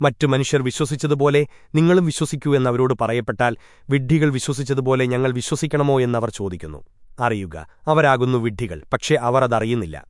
മറ്റു മനുഷ്യർ വിശ്വസിച്ചതുപോലെ നിങ്ങളും വിശ്വസിക്കൂ എന്നവരോട് പറയപ്പെട്ടാൽ വിഡ്ഢികൾ വിശ്വസിച്ചതുപോലെ ഞങ്ങൾ വിശ്വസിക്കണമോ എന്നവർ ചോദിക്കുന്നു. അറിയുക അവരാകുന്നു വിഡ്ഢികൾ പക്ഷേ അവർ അതറിയുന്നില്ല.